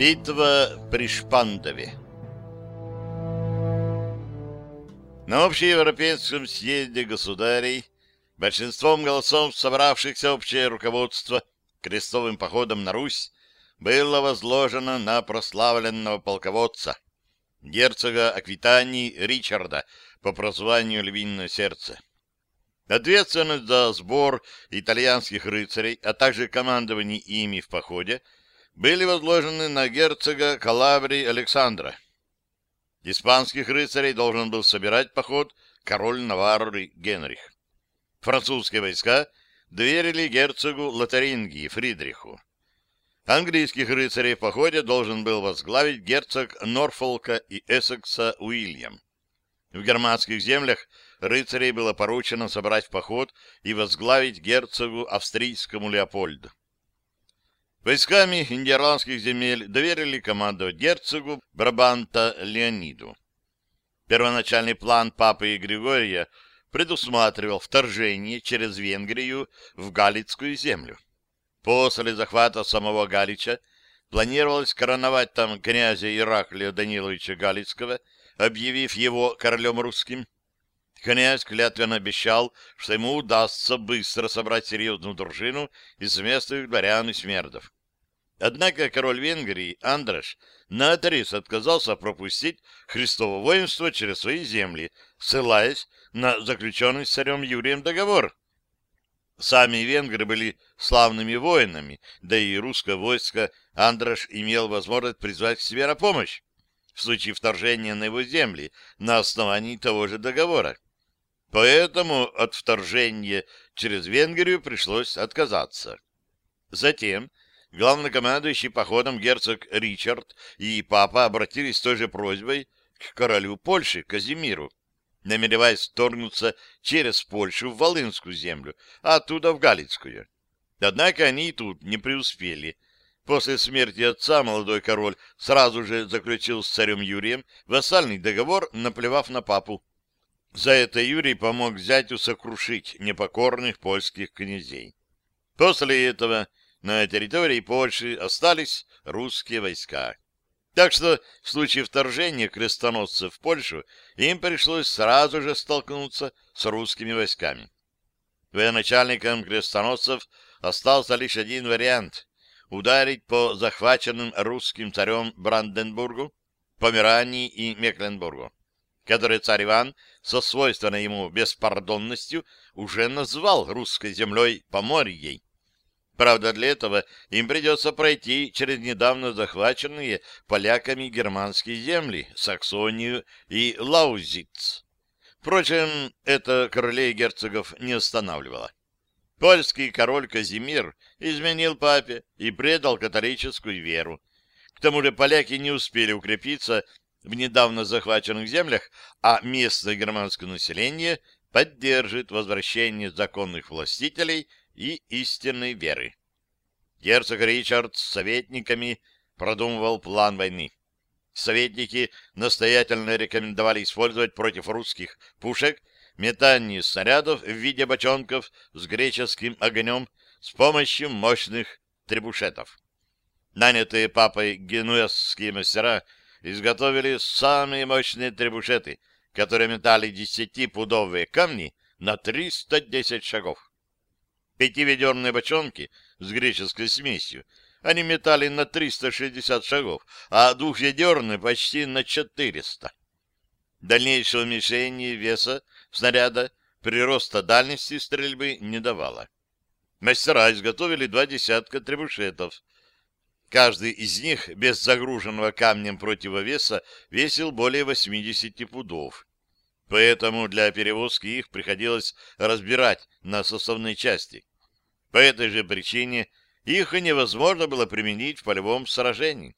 Битва при Шпандове. На общеевропейском съезде государей большинством голосов собравшихся общее руководство крестовым походом на Русь было возложено на прославленного полководца, герцога Аквитании Ричарда по прозванию «Львиное сердце». Ответственность за сбор итальянских рыцарей, а также командование ими в походе – были возложены на герцога Калабрии Александра. Испанских рыцарей должен был собирать поход король Наварры Генрих. Французские войска доверили герцогу Лотарингии Фридриху. Английских рыцарей в походе должен был возглавить герцог Норфолка и Эссекса Уильям. В германских землях рыцарей было поручено собрать в поход и возглавить герцогу австрийскому Леопольду. Войсками нидерландских земель доверили командовать герцогу Брабанта Леониду. Первоначальный план папы Григория предусматривал вторжение через Венгрию в Галицкую землю. После захвата самого Галича планировалось короновать там князя Ираклия Даниловича Галицкого, объявив его королем русским. Князь клятвенно обещал, что ему удастся быстро собрать серьезную дружину из местных дворян и смердов. Однако король Венгрии Андраш наотрез отказался пропустить Христово воинство через свои земли, ссылаясь на заключенный с царем Юрием договор. Сами венгры были славными воинами, да и русское войско Андраш имел возможность призвать к себе на помощь в случае вторжения на его земли на основании того же договора. Поэтому от вторжения через Венгрию пришлось отказаться. Затем главнокомандующий походом герцог Ричард и папа обратились с той же просьбой к королю Польши Казимиру, намереваясь вторгнуться через Польшу в Волынскую землю, а оттуда в Галицкую. Однако они и тут не преуспели. После смерти отца молодой король сразу же заключил с царем Юрием вассальный договор, наплевав на папу. За это Юрий помог зятю сокрушить непокорных польских князей. После этого на территории Польши остались русские войска. Так что в случае вторжения крестоносцев в Польшу им пришлось сразу же столкнуться с русскими войсками. Военачальникам крестоносцев остался лишь один вариант — ударить по захваченным русским царем Бранденбургу, Померании и Мекленбургу который царь Иван со свойственной ему беспардонностью уже назвал русской землей Поморьей. Правда, для этого им придется пройти через недавно захваченные поляками германские земли, Саксонию и Лаузиц. Впрочем, это королей герцогов не останавливало. Польский король Казимир изменил папе и предал католическую веру. К тому же поляки не успели укрепиться в недавно захваченных землях, а местное германское население поддержит возвращение законных властителей и истинной веры. Герцог Ричард с советниками продумывал план войны. Советники настоятельно рекомендовали использовать против русских пушек метание снарядов в виде бочонков с греческим огнем с помощью мощных требушетов. Нанятые папой генуэзские мастера — изготовили самые мощные требушеты, которые метали десятипудовые камни на 310 шагов. Пятиведерные бочонки с греческой смесью они метали на 360 шагов, а двухведерные почти на 400. Дальнейшего уменьшения веса снаряда прироста дальности стрельбы не давало. Мастера изготовили два десятка требушетов, Каждый из них без загруженного камнем противовеса весил более 80 пудов. Поэтому для перевозки их приходилось разбирать на составные части. По этой же причине их и невозможно было применить в полевом сражении.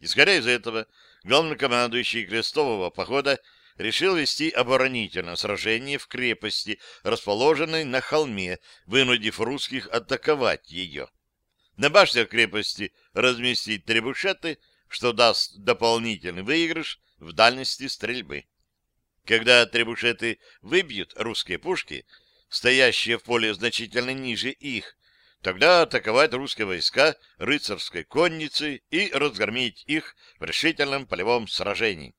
Исходя из этого, главнокомандующий крестового похода решил вести оборонительное сражение в крепости, расположенной на холме, вынудив русских атаковать ее. На башнях крепости разместить требушеты, что даст дополнительный выигрыш в дальности стрельбы. Когда требушеты выбьют русские пушки, стоящие в поле значительно ниже их, тогда атаковать русские войска рыцарской конницы и разгромить их в решительном полевом сражении.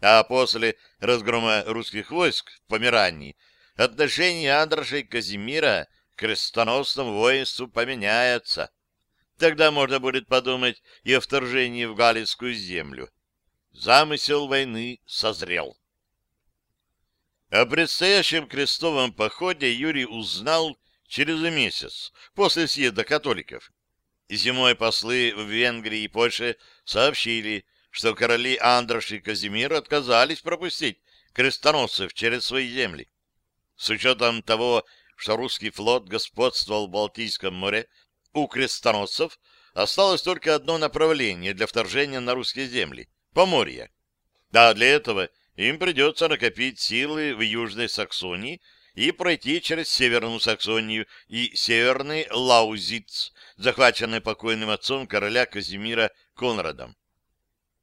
А после разгрома русских войск в Померании отношение Андроша и Казимира к крестоносному воинству поменяется. Тогда можно будет подумать и о вторжении в Галицкую землю. Замысел войны созрел. О предстоящем крестовом походе Юрий узнал через месяц после съезда католиков. Зимой послы в Венгрии и Польше сообщили, что короли Андрош и Казимир отказались пропустить крестоносцев через свои земли. С учетом того, что русский флот господствовал в Балтийском море, у крестоносцев осталось только одно направление для вторжения на русские земли — Поморье. Да, для этого им придется накопить силы в Южной Саксонии и пройти через Северную Саксонию и Северный Лаузиц, захваченный покойным отцом короля Казимира Конрадом.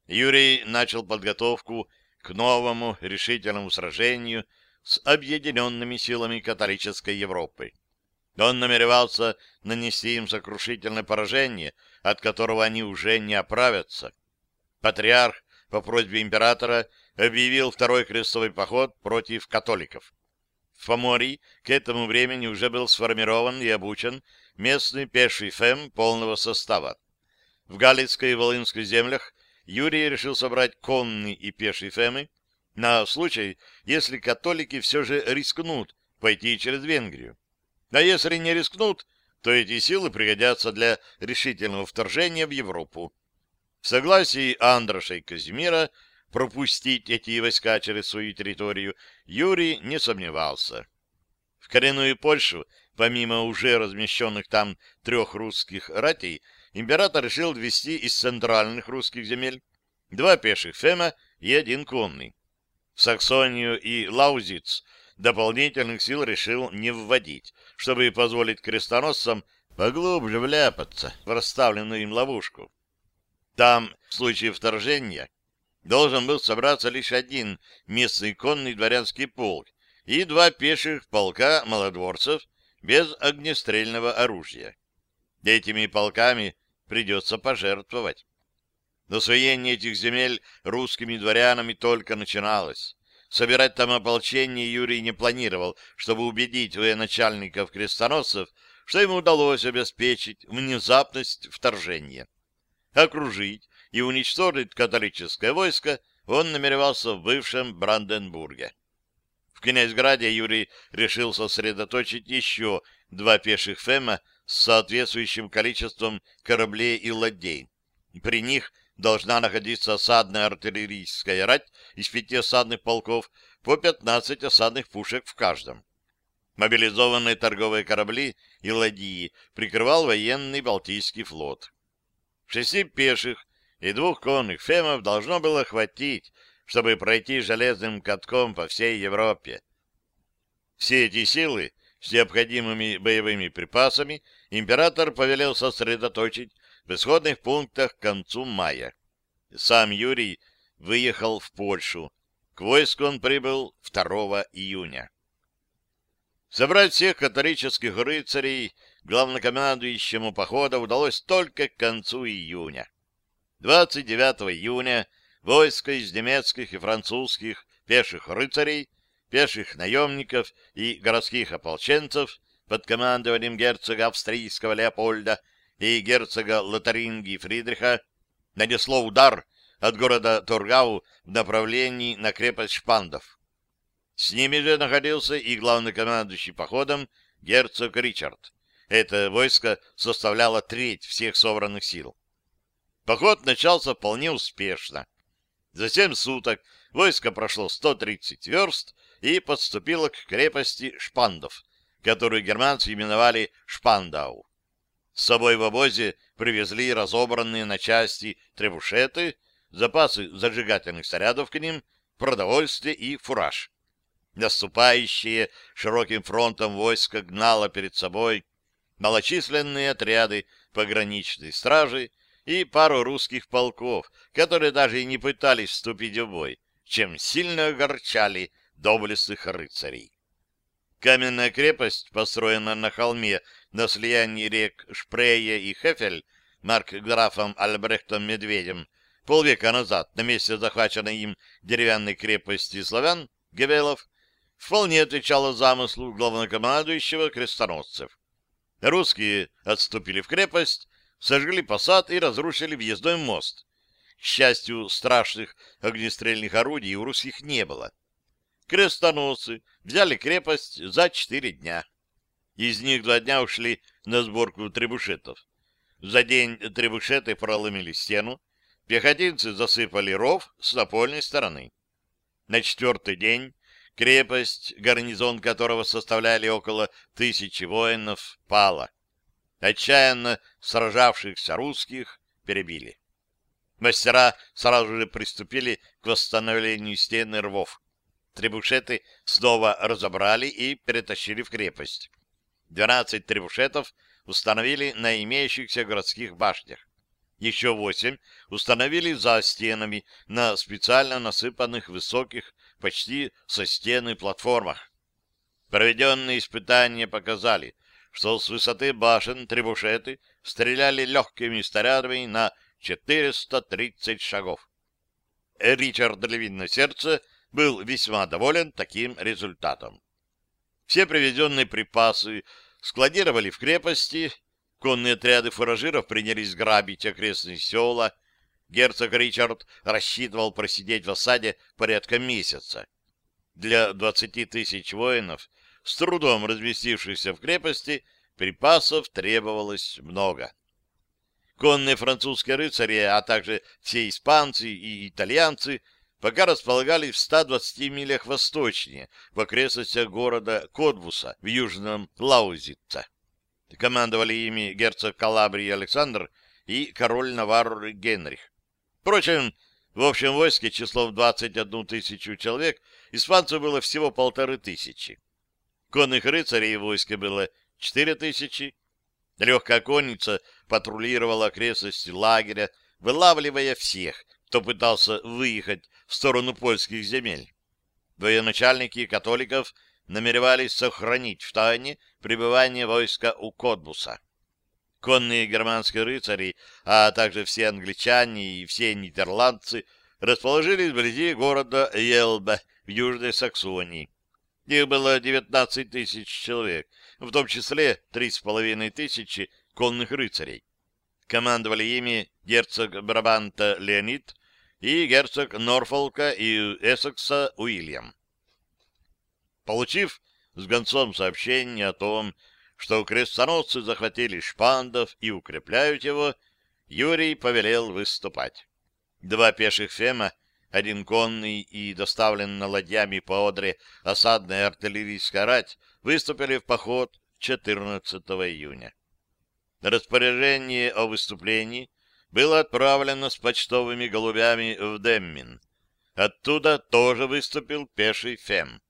Юрий начал подготовку к новому решительному сражению с объединенными силами католической Европы. Он намеревался нанести им сокрушительное поражение, от которого они уже не оправятся. Патриарх по просьбе императора объявил второй крестовый поход против католиков. В Поморье к этому времени уже был сформирован и обучен местный пеший ФЭМ полного состава. В Галицкой и Волынской землях Юрий решил собрать конный и пеший фемы на случай, если католики все же рискнут пойти через Венгрию. А если не рискнут, то эти силы пригодятся для решительного вторжения в Европу. В согласии Андроша и Казимира пропустить эти войска через свою территорию Юрий не сомневался. В коренную Польшу, помимо уже размещенных там трех русских ратей, император решил ввести из центральных русских земель два пеших фема и один конный. В Саксонию и Лаузиц дополнительных сил решил не вводить, чтобы позволить крестоносцам поглубже вляпаться в расставленную им ловушку. Там, в случае вторжения, должен был собраться лишь один местный конный дворянский полк и два пеших полка молодворцев без огнестрельного оружия. Этими полками придется пожертвовать. Насвоение этих земель русскими дворянами только начиналось. Собирать там ополчение Юрий не планировал, чтобы убедить военачальников крестоносцев, что ему удалось обеспечить внезапность вторжения. Окружить и уничтожить католическое войско он намеревался в бывшем Бранденбурге. В Князьграде Юрий решил сосредоточить еще два пеших фема с соответствующим количеством кораблей и ладей. При них должна находиться осадная артиллерийская рать из пяти осадных полков по 15 осадных пушек в каждом. Мобилизованные торговые корабли и ладьи прикрывал военный Балтийский флот. Шести пеших и двух конных фемов должно было хватить, чтобы пройти железным катком по всей Европе. Все эти силы с необходимыми боевыми припасами император повелел сосредоточить в исходных пунктах к концу мая. Сам Юрий выехал в Польшу. К войску он прибыл 2 июня. Собрать всех католических рыцарей главнокомандующему похода удалось только к концу июня. 29 июня войско из немецких и французских пеших рыцарей пеших наемников и городских ополченцев под командованием герцога австрийского Леопольда и герцога Лотарингии Фридриха нанесло удар от города Тургау в направлении на крепость Шпандов. С ними же находился и главнокомандующий походом герцог Ричард. Это войско составляло треть всех собранных сил. Поход начался вполне успешно. За семь суток войско прошло 130 верст и подступила к крепости Шпандов, которую германцы именовали Шпандау. С собой в обозе привезли разобранные на части требушеты, запасы зажигательных снарядов к ним, продовольствие и фураж. Наступающие широким фронтом войско гнало перед собой малочисленные отряды пограничной стражи и пару русских полков, которые даже и не пытались вступить в бой, чем сильно огорчали доблестных рыцарей. Каменная крепость, построенная на холме на слиянии рек Шпрея и Хефель, маркграфом Альбрехтом Медведем, полвека назад на месте захваченной им деревянной крепости славян, Гевелов, вполне отвечала замыслу главнокомандующего крестоносцев. Русские отступили в крепость, сожгли посад и разрушили въездной мост. К счастью, страшных огнестрельных орудий у русских не было. Крестоносцы взяли крепость за четыре дня. Из них два дня ушли на сборку требушетов. За день требушеты проломили стену, пехотинцы засыпали ров с напольной стороны. На четвертый день крепость, гарнизон которого составляли около тысячи воинов, пала. Отчаянно сражавшихся русских перебили. Мастера сразу же приступили к восстановлению стены рвов. Требушеты снова разобрали и перетащили в крепость. Двенадцать требушетов установили на имеющихся городских башнях. Еще восемь установили за стенами на специально насыпанных высоких, почти со стены платформах. Проведенные испытания показали, что с высоты башен требушеты стреляли легкими снарядами на 430 шагов. Ричард Львиное Сердце был весьма доволен таким результатом. Все привезенные припасы складировали в крепости, конные отряды фуражиров принялись грабить окрестные села, герцог Ричард рассчитывал просидеть в осаде порядка месяца. Для двадцати тысяч воинов, с трудом разместившихся в крепости, припасов требовалось много. Конные французские рыцари, а также все испанцы и итальянцы пока располагались в 120 милях восточнее, в окрестностях города Кодвуса в южном Лаузице. Командовали ими герцог Калабрии Александр и король Наварры Генрих. Впрочем, в общем войске числом 21 тысячу человек испанцев было всего полторы тысячи. Конных рыцарей в войске было четыре тысячи, Легкая конница патрулировала окрестности лагеря, вылавливая всех, кто пытался выехать в сторону польских земель. Военачальники католиков намеревались сохранить в тайне пребывание войска у Котбуса. Конные германские рыцари, а также все англичане и все нидерландцы расположились вблизи города Елбе в Южной Саксонии. Их было 19 тысяч человек, в том числе три с половиной тысячи конных рыцарей. Командовали ими герцог Брабанта Леонид и герцог Норфолка и Эссекса Уильям. Получив с гонцом сообщение о том, что крестоносцы захватили Шпандов и укрепляют его, Юрий повелел выступать. Два пеших фема один конный и доставлен на ладьями по Одре осадная артиллерийская рать выступили в поход 14 июня. Распоряжение о выступлении было отправлено с почтовыми голубями в Деммин. Оттуда тоже выступил пеший Фем.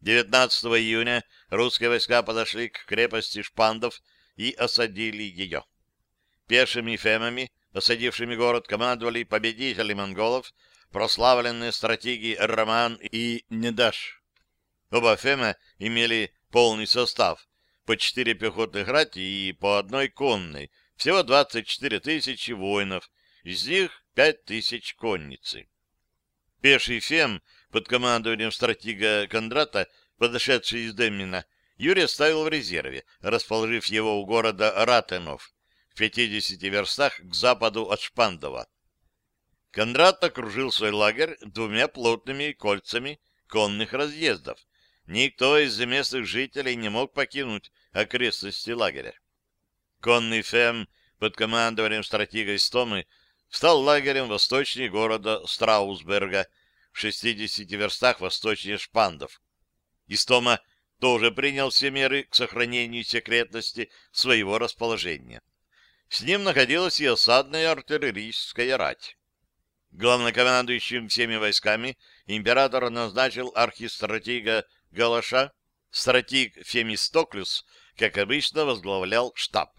19 июня русские войска подошли к крепости Шпандов и осадили ее. Пешими Фемами, осадившими город, командовали победители монголов прославленные стратеги Роман и Недаш. Оба Фема имели полный состав, по четыре пехотных рати и по одной конной, всего 24 тысячи воинов, из них 5 тысяч конницы. Пеший Фем под командованием стратега Кондрата, подошедший из Деммина, Юрий оставил в резерве, расположив его у города Ратенов, в 50 верстах к западу от Шпандова. Кондрат окружил свой лагерь двумя плотными кольцами конных разъездов. Никто из местных жителей не мог покинуть окрестности лагеря. Конный Фем под командованием стратега Истомы стал лагерем восточнее города Страусберга, в 60 верстах восточнее Шпандов. Истома тоже принял все меры к сохранению секретности своего расположения. С ним находилась и осадная артиллерийская рать. Главнокомандующим всеми войсками император назначил архистратига Галаша, стратик Фемистоклюс, как обычно, возглавлял штаб.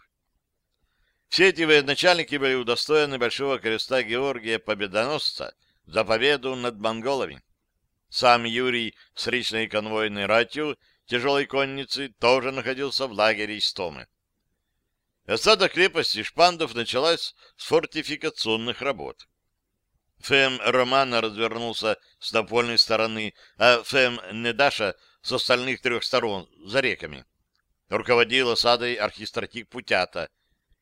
Все эти военачальники были удостоены Большого креста Георгия Победоносца за победу над монголами. Сам Юрий с личной конвойной ратью тяжелой конницы тоже находился в лагере Истомы. Осада крепости Шпандов началась с фортификационных работ. ФМ Романа развернулся с напольной стороны, а ФМ Недаша с остальных трех сторон, за реками. Руководил осадой архистратик Путята.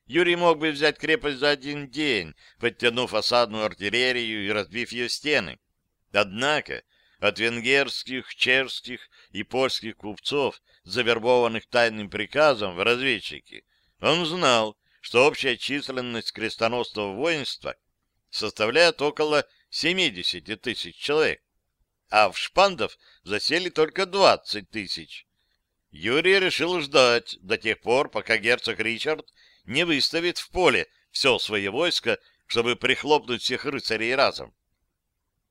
Юрий мог бы взять крепость за один день, подтянув осадную артиллерию и разбив ее стены. Однако от венгерских, чешских и польских купцов, завербованных тайным приказом в разведчики, он знал, что общая численность крестоносного воинства составляет около 70 тысяч человек, а в Шпандов засели только 20 тысяч. Юрий решил ждать до тех пор, пока герцог Ричард не выставит в поле все свое войско, чтобы прихлопнуть всех рыцарей разом.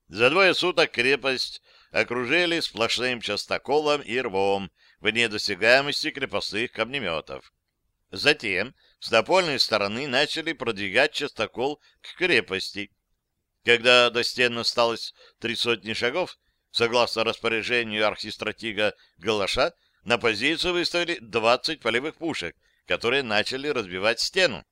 За двое суток крепость окружили сплошным частоколом и рвом в недосягаемости крепостных камнеметов. Затем с напольной стороны начали продвигать частокол к крепости. Когда до стен осталось три сотни шагов, согласно распоряжению архистратига Галаша, на позицию выставили 20 полевых пушек, которые начали разбивать стену.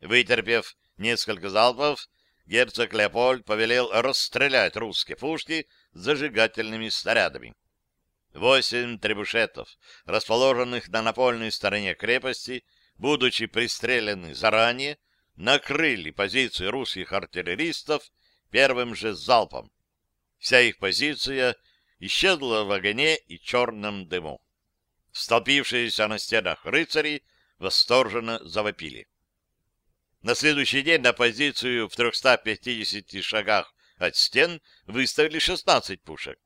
Вытерпев несколько залпов, герцог Леопольд повелел расстрелять русские пушки зажигательными снарядами. Восемь требушетов, расположенных на напольной стороне крепости, будучи пристреляны заранее, накрыли позиции русских артиллеристов первым же залпом. Вся их позиция исчезла в огне и черном дыму. Столпившиеся на стенах рыцари восторженно завопили. На следующий день на позицию в 350 шагах от стен выставили 16 пушек.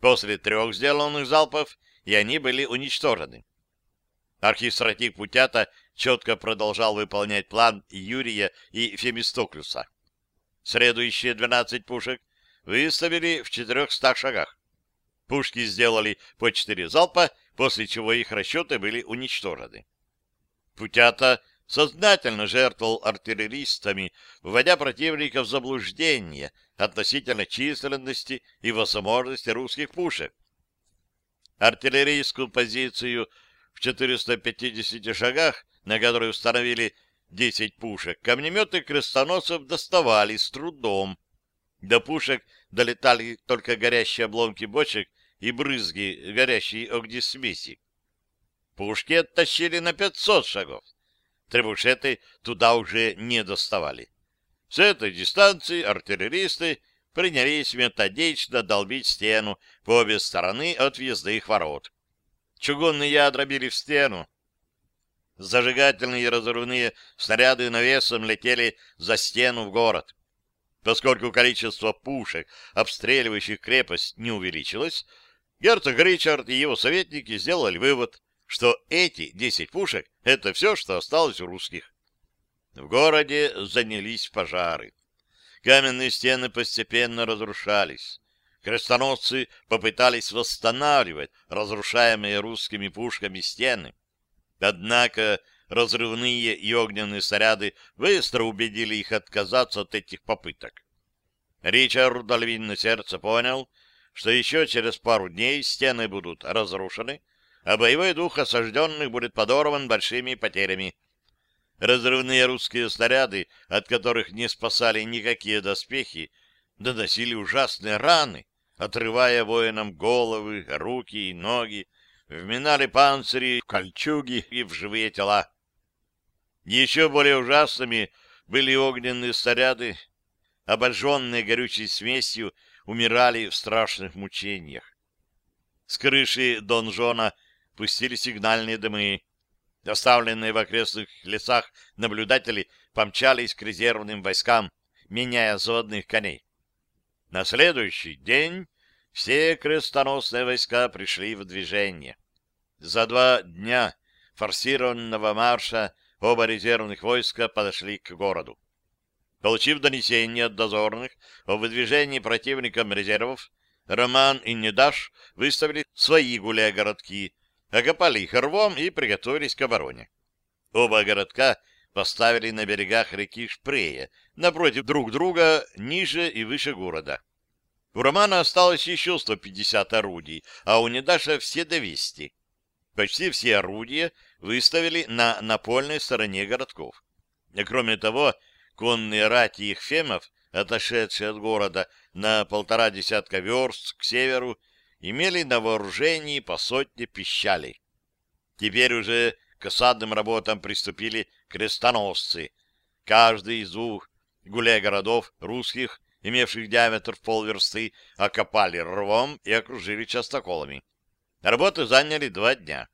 После трех сделанных залпов и они были уничтожены. Архистратик Путята четко продолжал выполнять план Юрия и Фемистоклюса. Следующие 12 пушек выставили в 400 шагах. Пушки сделали по четыре залпа, после чего их расчеты были уничтожены. Путята сознательно жертвовал артиллеристами, вводя противника в заблуждение относительно численности и возможности русских пушек. Артиллерийскую позицию в 450 шагах, на которой установили 10 пушек, камнеметы крестоносцев доставали с трудом. До пушек долетали только горящие обломки бочек и брызги горящей огнесмеси. Пушки оттащили на 500 шагов. Требушеты туда уже не доставали. С этой дистанции артиллеристы принялись методично долбить стену по обе стороны от въездных ворот. Чугунные ядра били в стену. Зажигательные и разрывные снаряды навесом летели за стену в город. Поскольку количество пушек, обстреливающих крепость, не увеличилось, герцог Ричард и его советники сделали вывод, что эти десять пушек — это все, что осталось у русских. В городе занялись пожары. Каменные стены постепенно разрушались. Крестоносцы попытались восстанавливать разрушаемые русскими пушками стены. Однако разрывные и огненные снаряды быстро убедили их отказаться от этих попыток. Ричард Альвин сердце понял, что еще через пару дней стены будут разрушены, а боевой дух осажденных будет подорван большими потерями. Разрывные русские снаряды, от которых не спасали никакие доспехи, доносили ужасные раны, отрывая воинам головы, руки и ноги, вминали панцири, кольчуги и в живые тела. Еще более ужасными были огненные снаряды, обожженные горючей смесью, умирали в страшных мучениях. С крыши донжона пустили сигнальные дымы. Доставленные в окрестных лесах наблюдатели помчались к резервным войскам, меняя заводных коней. На следующий день все крестоносные войска пришли в движение. За два дня форсированного марша оба резервных войска подошли к городу. Получив донесение от дозорных о выдвижении противником резервов, Роман и Недаш выставили свои гуляя-городки, окопали их рвом и приготовились к обороне. Оба городка поставили на берегах реки Шпрея, напротив друг друга, ниже и выше города. У Романа осталось еще 150 орудий, а у Недаша все 200. Почти все орудия выставили на напольной стороне городков. И кроме того, конные рати их фемов, отошедшие от города на полтора десятка верст к северу, имели на вооружении по сотне пищалей. Теперь уже к осадным работам приступили крестоносцы. Каждый из двух гуляй-городов русских имевших диаметр в полверсты, окопали рвом и окружили частоколами. Работы заняли два дня.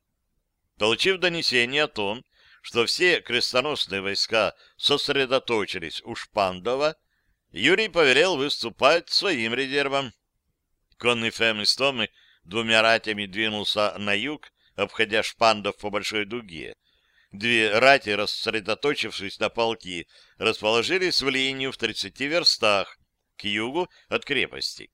Получив донесение о том, что все крестоносные войска сосредоточились у Шпандова, Юрий повелел выступать своим резервом. Конный Фем из Томы двумя ратями двинулся на юг, обходя Шпандов по большой дуге. Две рати, рассредоточившись на полки, расположились в линию в 30 верстах, к югу от крепости.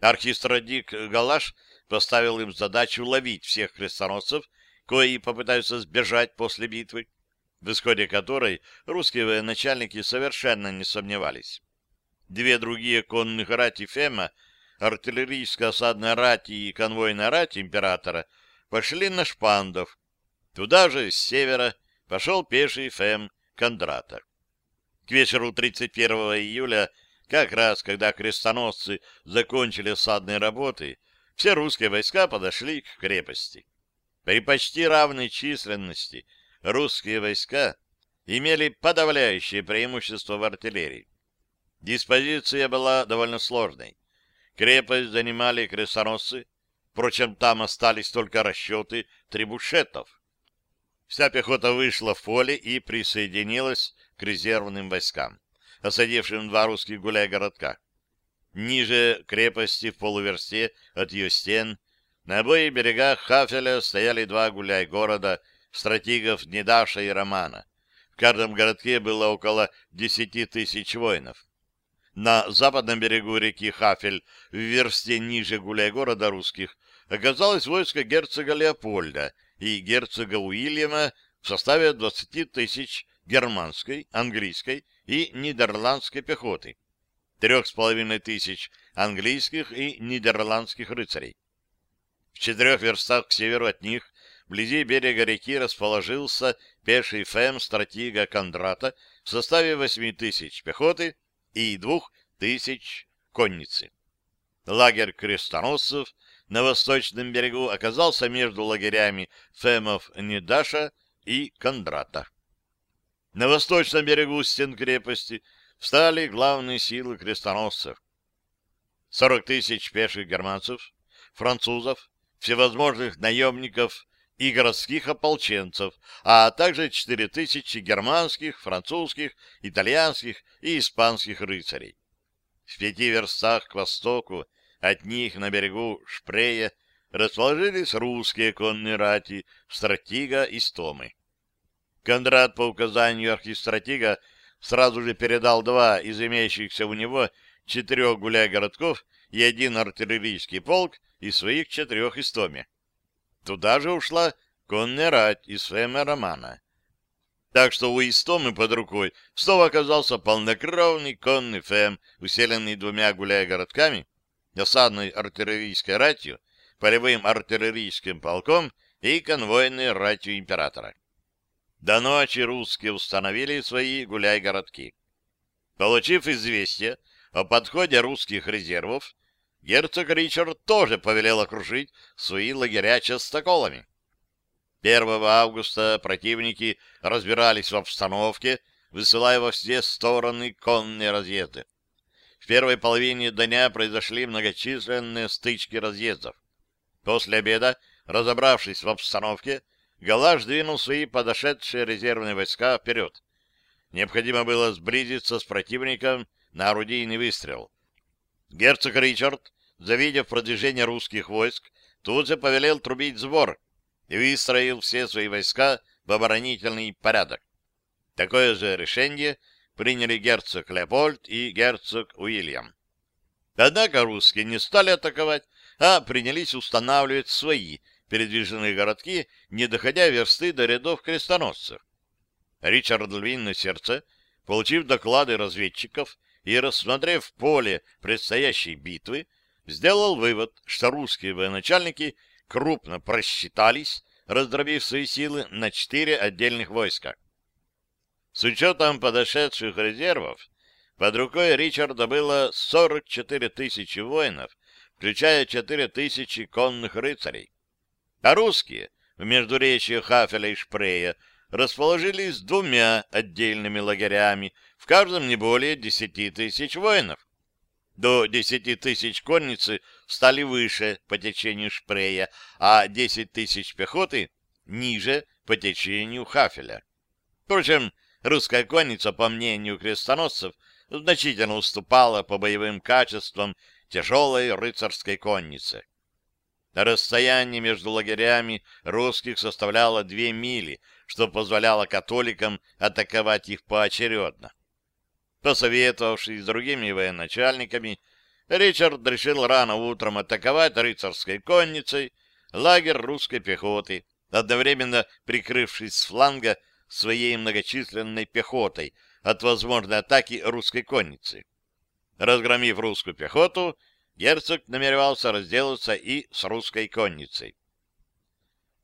Архистрадик Галаш поставил им задачу ловить всех крестоносцев, кои попытаются сбежать после битвы, в исходе которой русские военачальники совершенно не сомневались. Две другие конных рати Фема, артиллерийская осадная рать и конвойная рать императора, пошли на Шпандов. Туда же, с севера, пошел пеший Фем Кондрата. К вечеру 31 июля как раз, когда крестоносцы закончили осадные работы, все русские войска подошли к крепости. При почти равной численности русские войска имели подавляющее преимущество в артиллерии. Диспозиция была довольно сложной. Крепость занимали крестоносцы, впрочем, там остались только расчеты трибушетов. Вся пехота вышла в поле и присоединилась к резервным войскам осадившим два русских гуляй-городка. Ниже крепости в полуверсте от ее стен на обоих берегах Хафеля стояли два гуляй-города стратегов Недаша и Романа. В каждом городке было около десяти тысяч воинов. На западном берегу реки Хафель, в версте ниже гуляй-города русских, оказалось войско герцога Леопольда и герцога Уильяма в составе 20 тысяч германской, английской и нидерландской пехоты, трех с половиной тысяч английских и нидерландских рыцарей. В четырех верстах к северу от них, вблизи берега реки, расположился пеший фем стратега Кондрата в составе восьми тысяч пехоты и двух тысяч конницы. Лагерь крестоносцев на восточном берегу оказался между лагерями фемов Недаша и Кондрата. На восточном берегу стен крепости встали главные силы крестоносцев. 40 тысяч пеших германцев, французов, всевозможных наемников и городских ополченцев, а также 4 тысячи германских, французских, итальянских и испанских рыцарей. В пяти верстах к востоку от них на берегу Шпрея расположились русские конные рати Стратига и Стомы. Кондрат по указанию архистратига сразу же передал два из имеющихся у него четырех гуляй-городков и один артиллерийский полк из своих четырех истоми. Туда же ушла конная рать из Фема Романа. Так что у Истомы под рукой снова оказался полнокровный конный Фем, усиленный двумя гуляй-городками, осадной артиллерийской ратью, полевым артиллерийским полком и конвойной ратью императора. До ночи русские установили свои гуляй-городки. Получив известие о подходе русских резервов, герцог Ричард тоже повелел окружить свои лагеря частоколами. 1 августа противники разбирались в обстановке, высылая во все стороны конные разъезды. В первой половине дня произошли многочисленные стычки разъездов. После обеда, разобравшись в обстановке, Галаш двинул свои подошедшие резервные войска вперед. Необходимо было сблизиться с противником на орудийный выстрел. Герцог Ричард, завидев продвижение русских войск, тут же повелел трубить сбор и выстроил все свои войска в оборонительный порядок. Такое же решение приняли герцог Леопольд и герцог Уильям. Однако русские не стали атаковать, а принялись устанавливать свои передвижные городки, не доходя версты до рядов крестоносцев. Ричард Львиное Сердце, получив доклады разведчиков и, рассмотрев поле предстоящей битвы, сделал вывод, что русские военачальники крупно просчитались, раздробив свои силы на четыре отдельных войска. С учетом подошедших резервов, под рукой Ричарда было 44 тысячи воинов, включая 4 тысячи конных рыцарей. А русские в междуречье Хафеля и Шпрея расположились двумя отдельными лагерями, в каждом не более 10 тысяч воинов. До 10 тысяч конницы стали выше по течению Шпрея, а 10 тысяч пехоты ниже по течению Хафеля. Впрочем, русская конница, по мнению крестоносцев, значительно уступала по боевым качествам тяжелой рыцарской коннице. Расстояние между лагерями русских составляло две мили, что позволяло католикам атаковать их поочередно. Посоветовавшись с другими военачальниками, Ричард решил рано утром атаковать рыцарской конницей лагерь русской пехоты, одновременно прикрывшись с фланга своей многочисленной пехотой от возможной атаки русской конницы. Разгромив русскую пехоту, герцог намеревался разделаться и с русской конницей.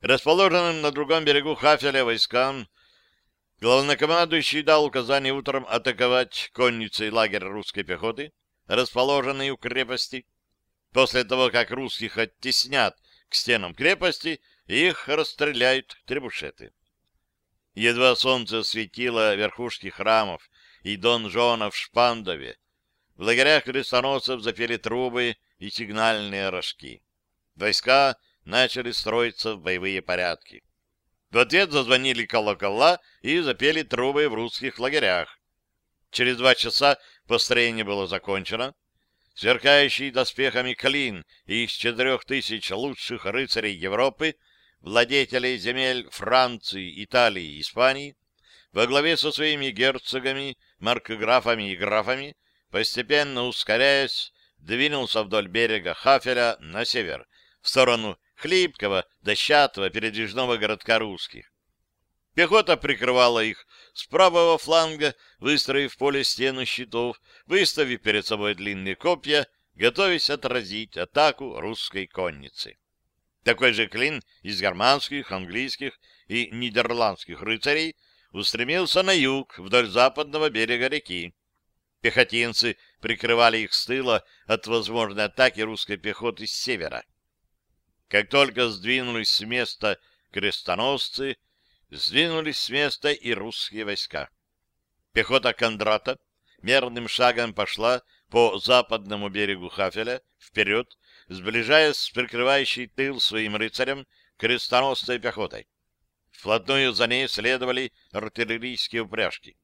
Расположенным на другом берегу Хафеля войскам главнокомандующий дал указание утром атаковать конницей лагерь русской пехоты, расположенный у крепости. После того, как русских оттеснят к стенам крепости, их расстреляют требушеты. Едва солнце светило верхушки храмов и донжонов в Шпандове, в лагерях крестоносцев запели трубы и сигнальные рожки. Войска начали строиться в боевые порядки. В ответ зазвонили колокола и запели трубы в русских лагерях. Через два часа построение было закончено. Сверкающий доспехами Клин из четырех тысяч лучших рыцарей Европы — владетелей земель Франции, Италии Испании, во главе со своими герцогами, маркграфами и графами, постепенно ускоряясь, двинулся вдоль берега Хафеля на север, в сторону хлипкого, дощатого передвижного городка русских. Пехота прикрывала их с правого фланга, выстроив поле стену щитов, выставив перед собой длинные копья, готовясь отразить атаку русской конницы. Такой же клин из германских, английских и нидерландских рыцарей устремился на юг, вдоль западного берега реки. Пехотинцы прикрывали их с тыла от возможной атаки русской пехоты с севера. Как только сдвинулись с места крестоносцы, сдвинулись с места и русские войска. Пехота Кондрата мерным шагом пошла по западному берегу Хафеля вперед, сближаясь с прикрывающей тыл своим рыцарем крестоносной пехотой. Вплотную за ней следовали артиллерийские упряжки.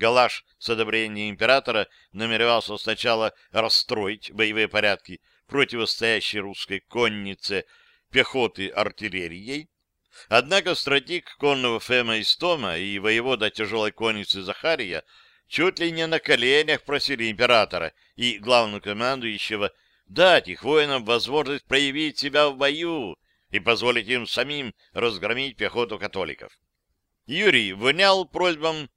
Галаш с одобрения императора намеревался сначала расстроить боевые порядки противостоящей русской коннице пехоты артиллерией, однако стратег конного Фема Истома и воевода тяжелой конницы Захария чуть ли не на коленях просили императора и главнокомандующего дать их воинам возможность проявить себя в бою и позволить им самим разгромить пехоту католиков. Юрий внял просьбам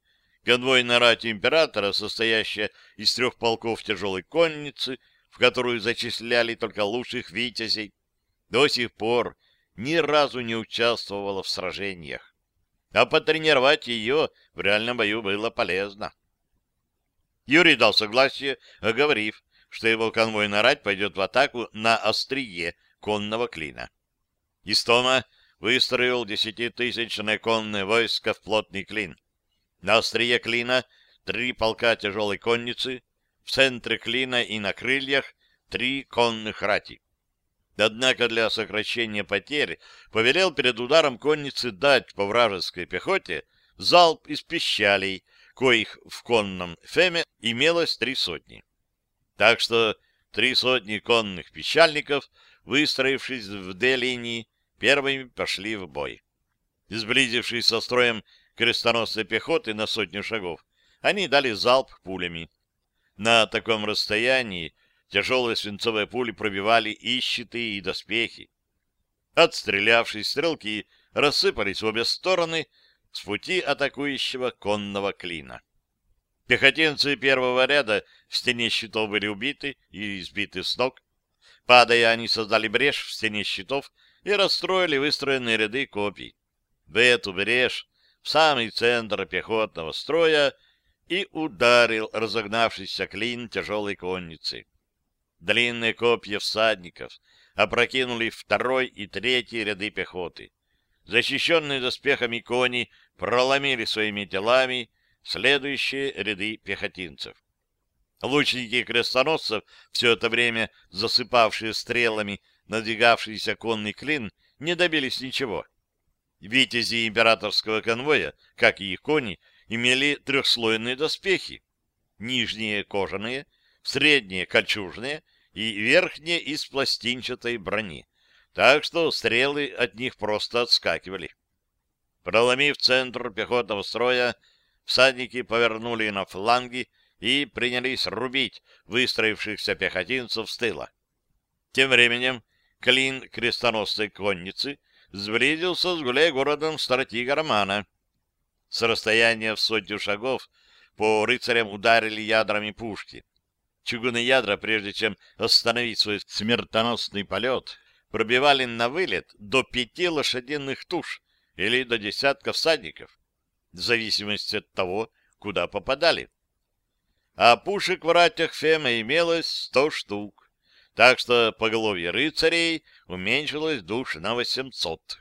конвойной рати императора, состоящая из трех полков тяжелой конницы, в которую зачисляли только лучших витязей, до сих пор ни разу не участвовала в сражениях. А потренировать ее в реальном бою было полезно. Юрий дал согласие, оговорив, что его конвойная рать пойдет в атаку на острие конного клина. Истома выстроил десятитысячное конное войско в плотный клин. На острие клина три полка тяжелой конницы, в центре клина и на крыльях три конных рати. Однако для сокращения потерь повелел перед ударом конницы дать по вражеской пехоте залп из пищалей, коих в конном феме имелось три сотни. Так что три сотни конных пищальников, выстроившись в Д-линии, первыми пошли в бой. Сблизившись со строем крестоносной пехоты на сотню шагов, они дали залп пулями. На таком расстоянии тяжелые свинцовые пули пробивали и щиты, и доспехи. Отстрелявшись, стрелки рассыпались в обе стороны с пути атакующего конного клина. Пехотинцы первого ряда в стене щитов были убиты и избиты с ног. Падая, они создали брешь в стене щитов и расстроили выстроенные ряды копий. В эту брешь, в самый центр пехотного строя, и ударил разогнавшийся клин тяжелой конницы. Длинные копья всадников опрокинули второй и третий ряды пехоты. Защищенные доспехами кони проломили своими телами следующие ряды пехотинцев. Лучники крестоносцев, все это время засыпавшие стрелами надвигавшийся конный клин, не добились ничего. Витязи императорского конвоя, как и их кони, имели трехслойные доспехи. Нижние кожаные, средние кольчужные и верхние из пластинчатой брони. Так что стрелы от них просто отскакивали. Проломив центр пехотного строя, всадники повернули на фланги и принялись рубить выстроившихся пехотинцев с тыла. Тем временем клин крестоносной конницы сблизился с гуляй-городом стратега Романа. С расстояния в сотню шагов по рыцарям ударили ядрами пушки. Чугунные ядра, прежде чем остановить свой смертоносный полет, пробивали на вылет до пяти лошадиных туш или до десятка всадников, в зависимости от того, куда попадали. А пушек в ратях Фема имелось сто штук, так что поголовье рыцарей уменьшилось душ на восемьсот.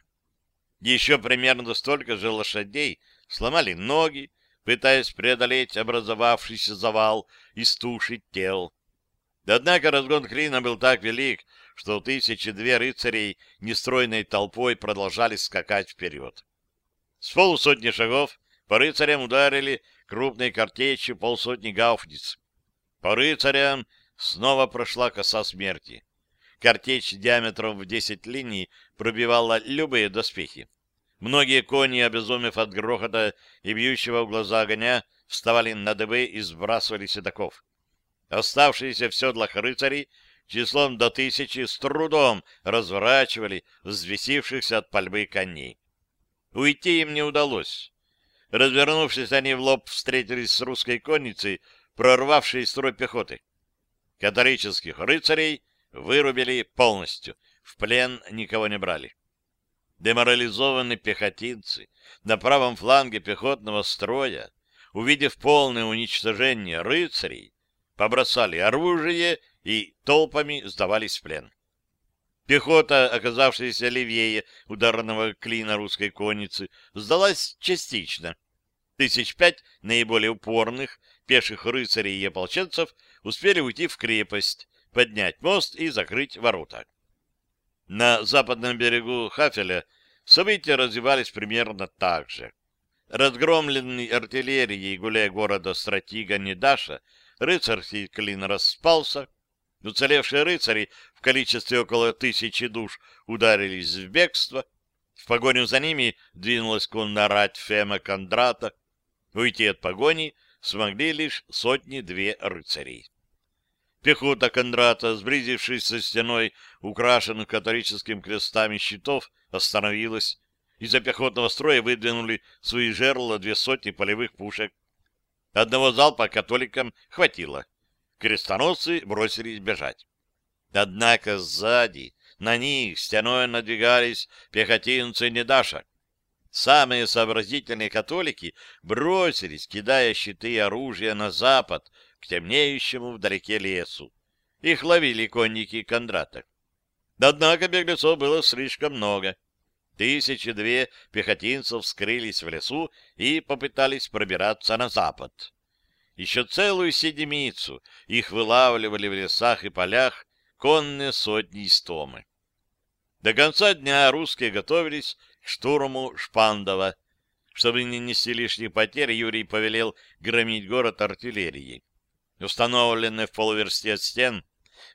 Еще примерно столько же лошадей сломали ноги, пытаясь преодолеть образовавшийся завал и стушить тел. Однако разгон Клина был так велик, что тысячи две рыцарей нестройной толпой продолжали скакать вперед. С полусотни шагов по рыцарям ударили крупной картечью полсотни гауфниц. По рыцарям снова прошла коса смерти. Картечь диаметром в десять линий пробивала любые доспехи. Многие кони, обезумев от грохота и бьющего в глаза огня, вставали на дыбы и сбрасывали седаков. Оставшиеся в седлах рыцари числом до тысячи с трудом разворачивали взвесившихся от пальбы коней. Уйти им не удалось. Развернувшись, они в лоб встретились с русской конницей, прорвавшей строй пехоты. Католических рыцарей вырубили полностью, в плен никого не брали. Деморализованные пехотинцы на правом фланге пехотного строя, увидев полное уничтожение рыцарей, побросали оружие и толпами сдавались в плен. Пехота, оказавшаяся левее ударного клина русской конницы, сдалась частично. Тысяч пять наиболее упорных пеших рыцарей и ополченцев успели уйти в крепость, поднять мост и закрыть ворота. На западном берегу Хафеля события развивались примерно так же. Разгромленный артиллерией гуляя города стратега Недаша, рыцарский клин распался, уцелевшие рыцари в количестве около тысячи душ ударились в бегство, в погоню за ними двинулась конная Фема Кондрата, уйти от погони смогли лишь сотни-две рыцарей. Пехота Кондрата, сблизившись со стеной, украшенных католическим крестами щитов, остановилась. Из-за пехотного строя выдвинули свои жерла две сотни полевых пушек. Одного залпа католикам хватило. Крестоносцы бросились бежать. Однако сзади, на них, стеной надвигались пехотинцы Недаша. Самые сообразительные католики бросились, кидая щиты и оружие на запад, к темнеющему вдалеке лесу. Их ловили конники Кондрата. Однако беглецов было слишком много. Тысячи две пехотинцев скрылись в лесу и попытались пробираться на запад. Еще целую седмицу их вылавливали в лесах и полях конные сотни истомы. До конца дня русские готовились штурму Шпандова. Чтобы не нести лишних потерь, Юрий повелел громить город артиллерией установленные в полуверсте от стен,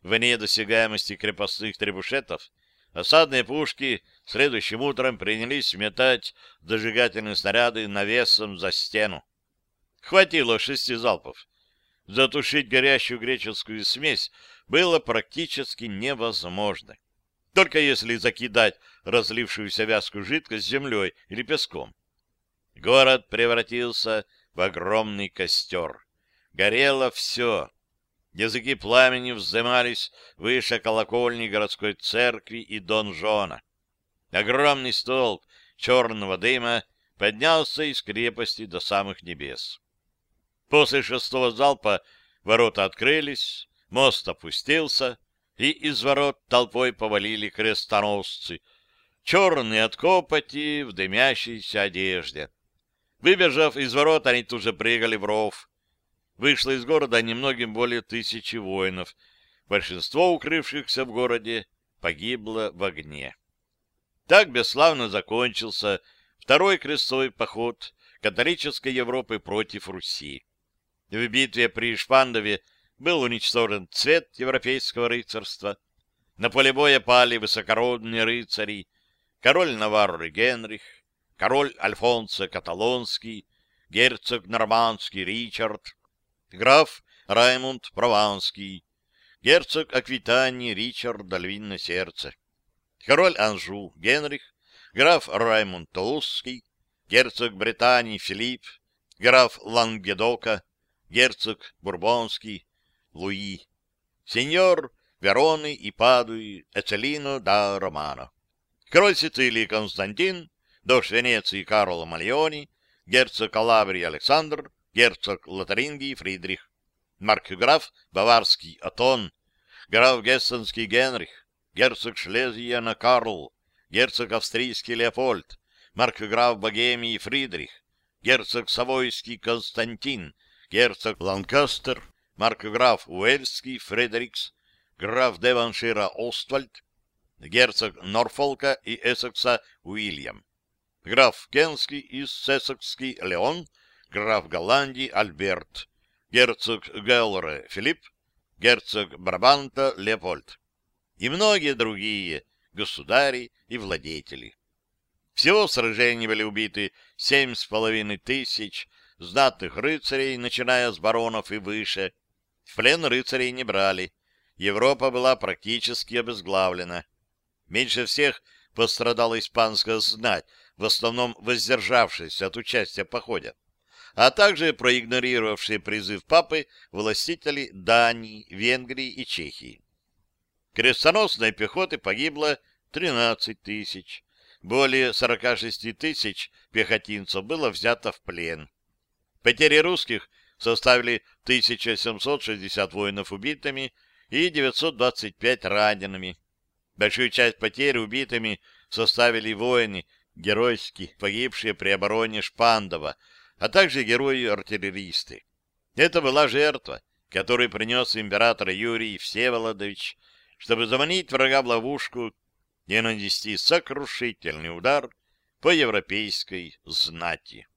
вне досягаемости крепостных требушетов, осадные пушки следующим утром принялись метать зажигательные снаряды навесом за стену. Хватило шести залпов. Затушить горящую греческую смесь было практически невозможно. Только если закидать разлившуюся вязкую жидкость землей или песком. Город превратился в огромный костер Горело все. Языки пламени вздымались выше колокольни городской церкви и донжона. Огромный столб черного дыма поднялся из крепости до самых небес. После шестого залпа ворота открылись, мост опустился, и из ворот толпой повалили крестоносцы, черные от копоти в дымящейся одежде. Выбежав из ворот, они тут же прыгали в ров. Вышло из города немногим более тысячи воинов. Большинство укрывшихся в городе погибло в огне. Так бесславно закончился второй крестовый поход католической Европы против Руси. В битве при Шпандове был уничтожен цвет европейского рыцарства. На поле боя пали высокородные рыцари, король Наварры Генрих, король Альфонсо Каталонский, герцог Нормандский Ричард, граф Раймунд Прованский, герцог Аквитании Ричард Львиное сердце, король Анжу Генрих, граф Раймунд Толузский, герцог Британии Филипп, граф Лангедока, герцог Бурбонский, Луи, сеньор Вероны и Падуи Эцелино да Романо, король Сицилии Константин, дождь Венеции Карло Мальони, герцог Калабрии Александр, герцог Лотарингии Фридрих, маркграф Баварский Атон, граф Гессенский Генрих, герцог Шлезияна Карл, герцог Австрийский Леопольд, маркграф Богемии Фридрих, герцог Савойский Константин, герцог Ланкастер, маркграф Уэльский Фредерикс, граф Деваншира Оствальд, герцог Норфолка и Эссекса Уильям, граф Кенский и Сессекский Леон, граф Голландии Альберт, герцог Геллоре Филипп, герцог Брабанта Леопольд и многие другие государи и владетели. Всего в сражении были убиты семь с половиной тысяч знатных рыцарей, начиная с баронов и выше. В плен рыцарей не брали. Европа была практически обезглавлена. Меньше всех пострадала испанская знать, в основном воздержавшаяся от участия в походе, а также проигнорировавшие призыв папы властители Дании, Венгрии и Чехии. Крестоносной пехоты погибло 13 тысяч. Более 46 тысяч пехотинцев было взято в плен. Потери русских составили 1760 воинов убитыми и 925 ранеными. Большую часть потерь убитыми составили воины, геройски погибшие при обороне Шпандова, а также герои-артиллеристы. Это была жертва, которую принес император Юрий Всеволодович, чтобы заманить врага в ловушку и нанести сокрушительный удар по европейской знати.